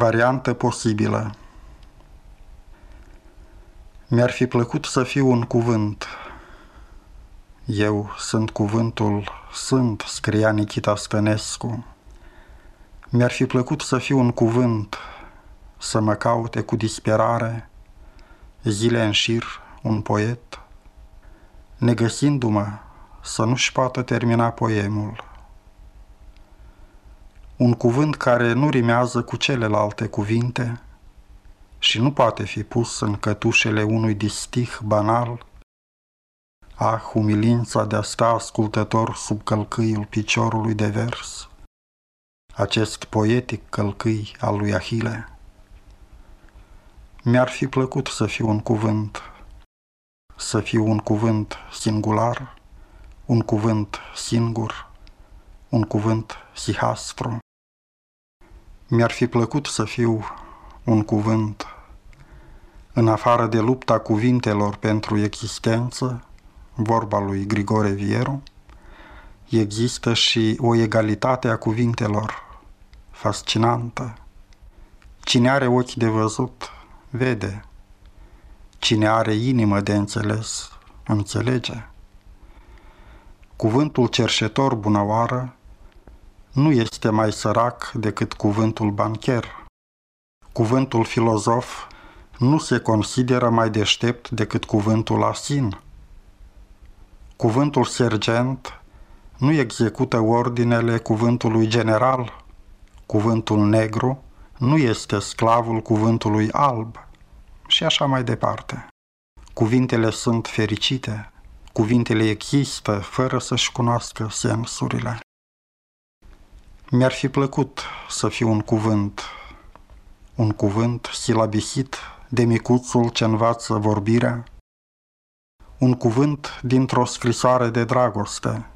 Variantă posibilă Mi-ar fi plăcut să fiu un cuvânt. Eu sunt cuvântul Sunt, scria Nikita Stănescu. Mi-ar fi plăcut să fiu un cuvânt, să mă caute cu disperare, zile în șir, un poet, negăsindu-mă să nu-și poată termina poemul un cuvânt care nu rimează cu celelalte cuvinte și nu poate fi pus în cătușele unui distih banal, ah, umilința de a sta ascultător sub călcâiul piciorului de vers, acest poetic călcâi al lui Ahile. Mi-ar fi plăcut să fiu un cuvânt, să fiu un cuvânt singular, un cuvânt singur, un cuvânt sihastru. Mi-ar fi plăcut să fiu un cuvânt în afară de lupta cuvintelor pentru existență, vorba lui Grigore Vieru, există și o egalitate a cuvintelor fascinantă. Cine are ochi de văzut, vede. Cine are inimă de înțeles, înțelege. Cuvântul cerșetor bunăoară nu este mai sărac decât cuvântul bancher. Cuvântul filozof nu se consideră mai deștept decât cuvântul asin. Cuvântul sergent nu execută ordinele cuvântului general. Cuvântul negru nu este sclavul cuvântului alb și așa mai departe. Cuvintele sunt fericite, cuvintele există fără să-și cunoască sensurile. Mi-ar fi plăcut să fiu un cuvânt, un cuvânt silabisit de micuțul ce învață vorbirea, un cuvânt dintr-o scrisoare de dragoste,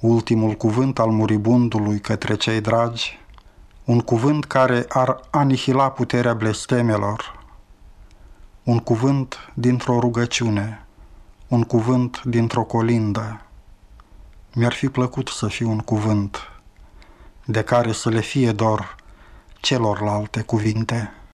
ultimul cuvânt al muribundului către cei dragi, un cuvânt care ar anihila puterea blestemelor, un cuvânt dintr-o rugăciune, un cuvânt dintr-o colindă. Mi-ar fi plăcut să fiu un cuvânt de care să le fie dor celorlalte cuvinte.